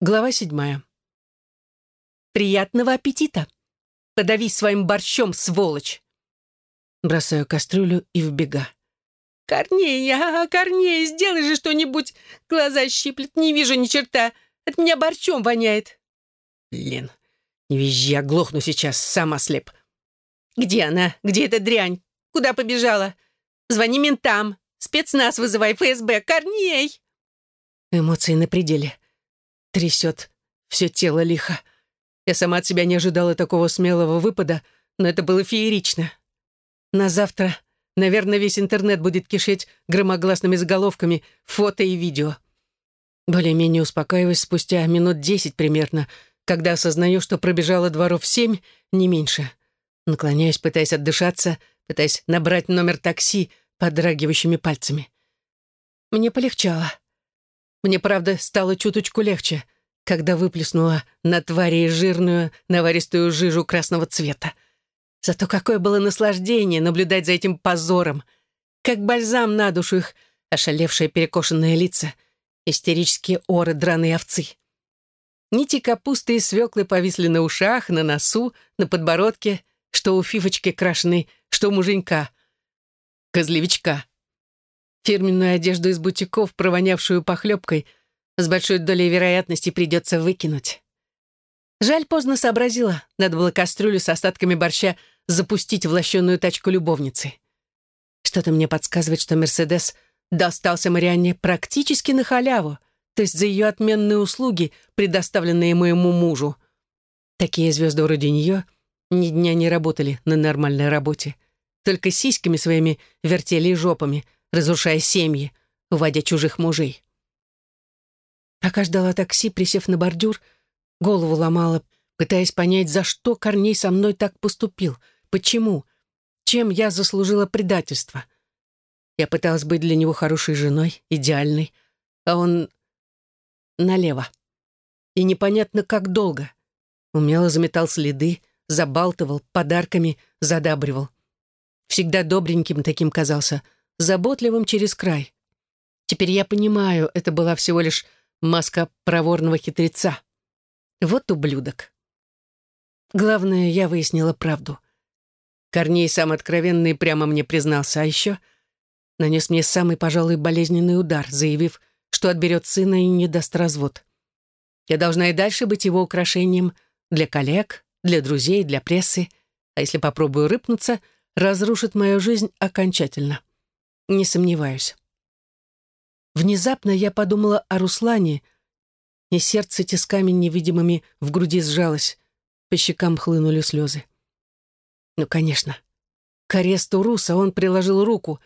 Глава седьмая. «Приятного аппетита! Подавись своим борщом, сволочь!» Бросаю кастрюлю и в бега. «Корней, а, Корней, сделай же что-нибудь! Глаза щиплет, не вижу ни черта! От меня борщом воняет!» «Лен, не визжи, я глохну сейчас, сам ослеп!» «Где она? Где эта дрянь? Куда побежала? Звони ментам! Спецназ вызывай, ФСБ! Корней!» Эмоции на пределе трясет все тело лихо. Я сама от себя не ожидала такого смелого выпада, но это было феерично. На завтра, наверное, весь интернет будет кишеть громогласными заголовками, фото и видео. Более-менее успокаиваюсь спустя минут десять примерно, когда осознаю, что пробежала дворов семь, не меньше. Наклоняюсь, пытаясь отдышаться, пытаясь набрать номер такси подрагивающими пальцами. Мне полегчало. Мне, правда, стало чуточку легче, когда выплеснула на твари жирную наваристую жижу красного цвета. Зато какое было наслаждение наблюдать за этим позором. Как бальзам на душу их ошалевшие перекошенные лица, истерические оры драные овцы. Нити капусты и свеклы повисли на ушах, на носу, на подбородке, что у фифочки крашеной, что у муженька. Козлевичка. Фирменную одежду из бутиков, провонявшую похлебкой, с большой долей вероятности придется выкинуть. Жаль, поздно сообразила. Надо было кастрюлю с остатками борща запустить в лощеную тачку любовницы. Что-то мне подсказывает, что «Мерседес» достался Марианне практически на халяву, то есть за ее отменные услуги, предоставленные моему мужу. Такие звезды вроде нее ни дня не работали на нормальной работе. Только сиськами своими вертели жопами — разрушая семьи, уводя чужих мужей. Пока ждала такси, присев на бордюр, голову ломала, пытаясь понять, за что Корней со мной так поступил, почему, чем я заслужила предательство. Я пыталась быть для него хорошей женой, идеальной, а он налево. И непонятно, как долго. Умело заметал следы, забалтывал, подарками задабривал. Всегда добреньким таким казался — заботливым через край. Теперь я понимаю, это была всего лишь маска проворного хитреца. Вот ублюдок. Главное, я выяснила правду. Корней сам откровенный прямо мне признался, а еще нанес мне самый, пожалуй, болезненный удар, заявив, что отберет сына и не даст развод. Я должна и дальше быть его украшением для коллег, для друзей, для прессы, а если попробую рыпнуться, разрушит мою жизнь окончательно. Не сомневаюсь. Внезапно я подумала о Руслане, и сердце тисками невидимыми в груди сжалось, по щекам хлынули слезы. Ну, конечно. К аресту Руса он приложил руку.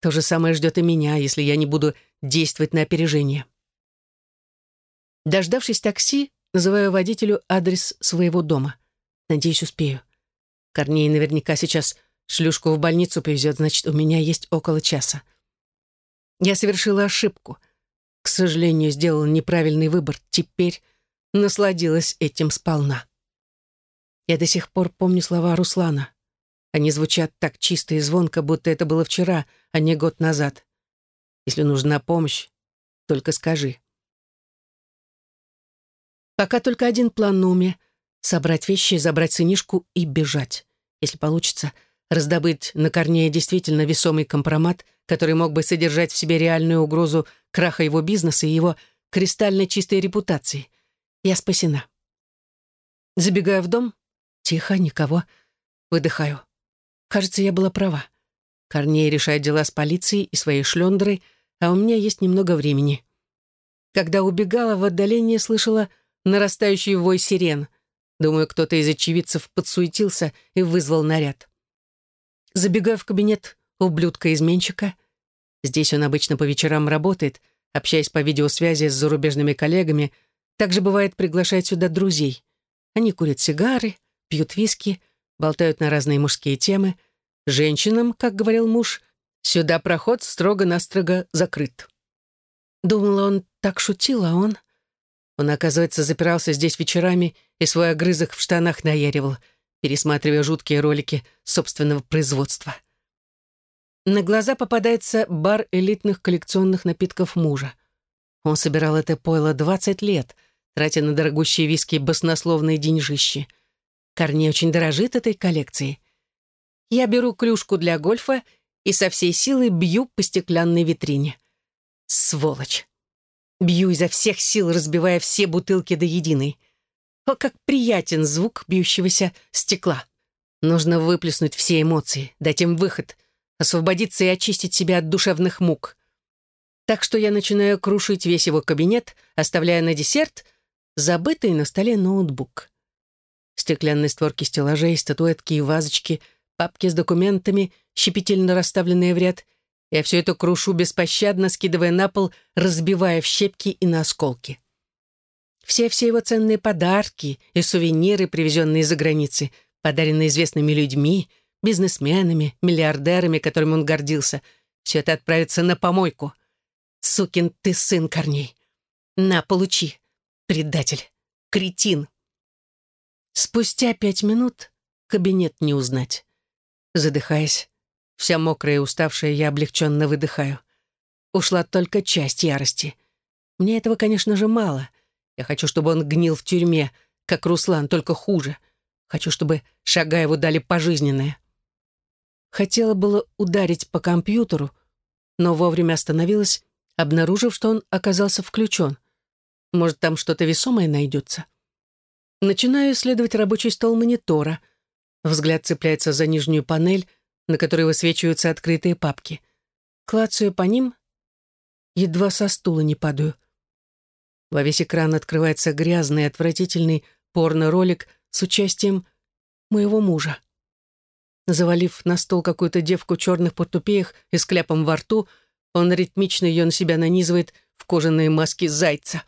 То же самое ждет и меня, если я не буду действовать на опережение. Дождавшись такси, называю водителю адрес своего дома. Надеюсь, успею. Корней наверняка сейчас Шлюшку в больницу повезет, значит, у меня есть около часа. Я совершила ошибку. К сожалению, сделала неправильный выбор. Теперь насладилась этим сполна. Я до сих пор помню слова Руслана. Они звучат так чисто и звонко, будто это было вчера, а не год назад. Если нужна помощь, только скажи. Пока только один план на уме — собрать вещи, забрать сынишку и бежать. Если получится — раздобыть на Корнея действительно весомый компромат, который мог бы содержать в себе реальную угрозу краха его бизнеса и его кристально чистой репутации. Я спасена. Забегаю в дом. Тихо, никого. Выдыхаю. Кажется, я была права. Корней решает дела с полицией и своей шлёндрой, а у меня есть немного времени. Когда убегала, в отдалении слышала нарастающий вой сирен. Думаю, кто-то из очевидцев подсуетился и вызвал наряд. Забегаю в кабинет ублюдка-изменщика. Здесь он обычно по вечерам работает, общаясь по видеосвязи с зарубежными коллегами. Также бывает приглашает сюда друзей. Они курят сигары, пьют виски, болтают на разные мужские темы. Женщинам, как говорил муж, сюда проход строго-настрого закрыт. Думала, он так шутил, а он... Он, оказывается, запирался здесь вечерами и свой огрызок в штанах наяривал — пересматривая жуткие ролики собственного производства. На глаза попадается бар элитных коллекционных напитков мужа. Он собирал это пойло 20 лет, тратя на дорогущие виски баснословные деньжищи. Корней очень дорожит этой коллекцией. Я беру клюшку для гольфа и со всей силы бью по стеклянной витрине. Сволочь! Бью изо всех сил, разбивая все бутылки до единой. О, как приятен звук бьющегося стекла. Нужно выплеснуть все эмоции, дать им выход, освободиться и очистить себя от душевных мук. Так что я начинаю крушить весь его кабинет, оставляя на десерт забытый на столе ноутбук. Стеклянные створки стеллажей, статуэтки и вазочки, папки с документами, щепетильно расставленные в ряд. Я все это крушу беспощадно, скидывая на пол, разбивая в щепки и на осколки. Все-все его ценные подарки и сувениры, привезенные из-за границы — подаренный известными людьми, бизнесменами, миллиардерами, которыми он гордился. Все это отправится на помойку. Сукин ты сын Корней. На, получи. Предатель. Кретин. Спустя пять минут кабинет не узнать. Задыхаясь, вся мокрая и уставшая, я облегченно выдыхаю. Ушла только часть ярости. Мне этого, конечно же, мало. Я хочу, чтобы он гнил в тюрьме, как Руслан, только хуже — Хочу, чтобы Шагаеву дали пожизненное. Хотела было ударить по компьютеру, но вовремя остановилась, обнаружив, что он оказался включен. Может, там что-то весомое найдется. Начинаю исследовать рабочий стол монитора. Взгляд цепляется за нижнюю панель, на которой высвечиваются открытые папки. Клацаю по ним, едва со стула не падаю. Во весь экран открывается грязный, отвратительный порно-ролик с участием моего мужа. Завалив на стол какую-то девку в черных портупеях и с кляпом во рту, он ритмично ее на себя нанизывает в кожаные маски зайца.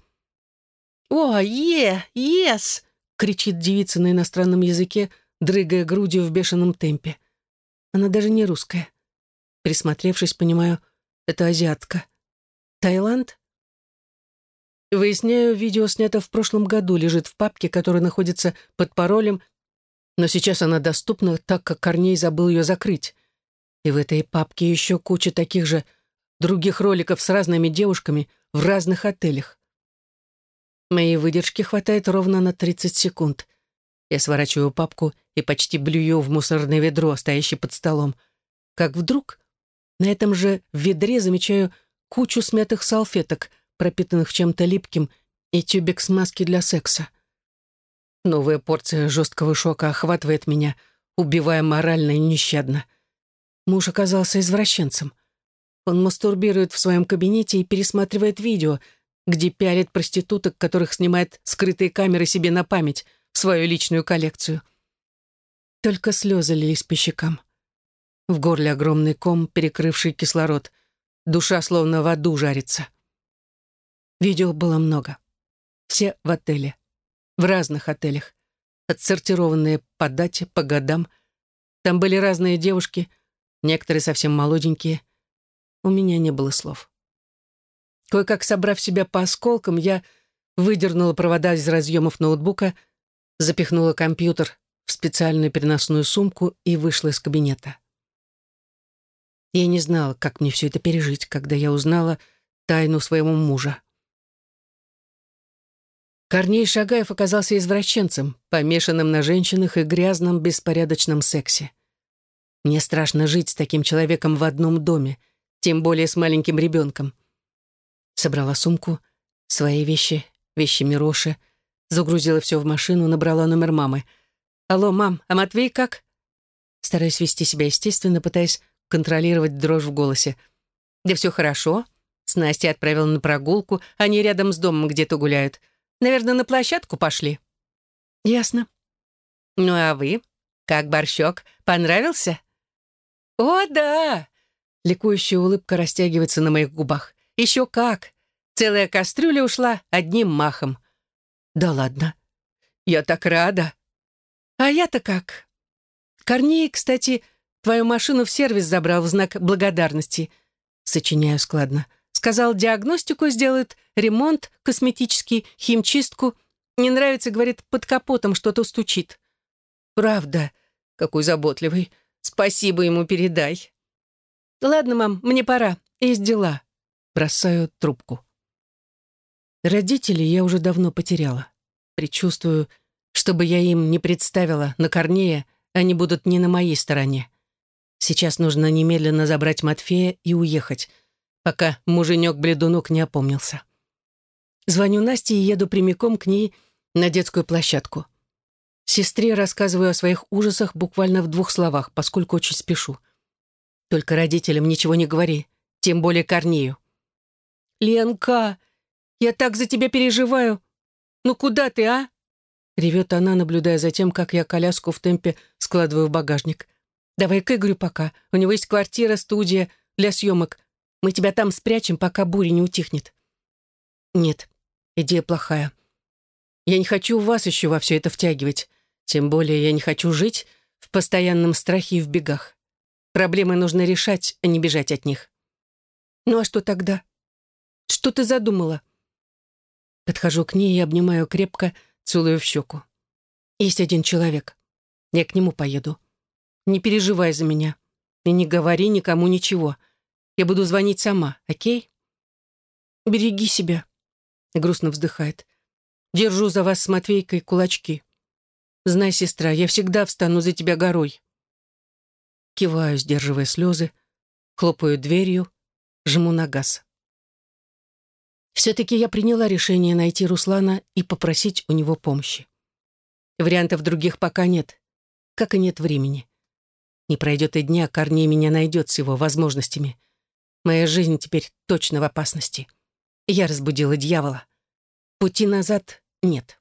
«О, е, ес!» — кричит девица на иностранном языке, дрыгая грудью в бешеном темпе. Она даже не русская. Присмотревшись, понимаю, это азиатка. Таиланд? Выясняю, видео снято в прошлом году, лежит в папке, которая находится под паролем, но сейчас она доступна, так как Корней забыл ее закрыть. И в этой папке еще куча таких же других роликов с разными девушками в разных отелях. Моей выдержки хватает ровно на 30 секунд. Я сворачиваю папку и почти блюю в мусорное ведро, стоящее под столом. Как вдруг на этом же ведре замечаю кучу смятых салфеток — пропитанных чем-то липким, и тюбик смазки для секса. Новая порция жесткого шока охватывает меня, убивая морально и нещадно. Муж оказался извращенцем. Он мастурбирует в своем кабинете и пересматривает видео, где пялит проституток, которых снимает скрытые камеры себе на память, в свою личную коллекцию. Только слезы лились по щекам. В горле огромный ком, перекрывший кислород. Душа словно в аду жарится. Видео было много. Все в отеле. В разных отелях. Отсортированные по дате, по годам. Там были разные девушки, некоторые совсем молоденькие. У меня не было слов. Кое-как собрав себя по осколкам, я выдернула провода из разъемов ноутбука, запихнула компьютер в специальную переносную сумку и вышла из кабинета. Я не знала, как мне все это пережить, когда я узнала тайну своего мужа. Корней Шагаев оказался извращенцем, помешанным на женщинах и грязном беспорядочном сексе. Мне страшно жить с таким человеком в одном доме, тем более с маленьким ребенком. Собрала сумку, свои вещи, вещи Мироши, загрузила все в машину, набрала номер мамы. «Алло, мам, а Матвей как?» Стараюсь вести себя естественно, пытаясь контролировать дрожь в голосе. «Да все хорошо. С Настей отправила на прогулку, они рядом с домом где-то гуляют. Наверное, на площадку пошли». «Ясно». «Ну а вы? Как борщок? Понравился?» «О, да!» Ликующая улыбка растягивается на моих губах. «Еще как! Целая кастрюля ушла одним махом». «Да ладно. Я так рада». «А я-то как?» «Корней, кстати, твою машину в сервис забрал в знак благодарности». Сочиняю складно. Сказал, диагностику сделают, ремонт, косметический, химчистку. Не нравится, говорит, под капотом что-то стучит. Правда, какой заботливый. Спасибо ему передай. Ладно, мам, мне пора. Есть дела. Бросаю трубку. Родителей я уже давно потеряла. Причувствую, чтобы я им не представила на Корнея, они будут не на моей стороне. Сейчас нужно немедленно забрать Матфея и уехать, пока муженек-бледунок не опомнился. Звоню Насте и еду прямиком к ней на детскую площадку. Сестре рассказываю о своих ужасах буквально в двух словах, поскольку очень спешу. Только родителям ничего не говори, тем более Корнею. «Ленка, я так за тебя переживаю. Ну куда ты, а?» Ревет она, наблюдая за тем, как я коляску в темпе складываю в багажник. «Давай к Игорю пока. У него есть квартира, студия для съемок. Мы тебя там спрячем, пока буря не утихнет». «Нет, идея плохая. Я не хочу вас еще во все это втягивать. Тем более я не хочу жить в постоянном страхе и в бегах. Проблемы нужно решать, а не бежать от них». «Ну а что тогда? Что ты задумала?» Подхожу к ней и обнимаю крепко, целую в щеку. «Есть один человек. Я к нему поеду. Не переживай за меня. И не говори никому ничего. Я буду звонить сама, окей?» «Береги себя», — грустно вздыхает. «Держу за вас с Матвейкой кулачки. Знай, сестра, я всегда встану за тебя горой». Киваю, сдерживая слезы, хлопаю дверью, жму на газ. Все-таки я приняла решение найти Руслана и попросить у него помощи. Вариантов других пока нет, как и нет времени. Не пройдет и дня, Корней меня найдет с его возможностями. Моя жизнь теперь точно в опасности. Я разбудила дьявола. Пути назад нет.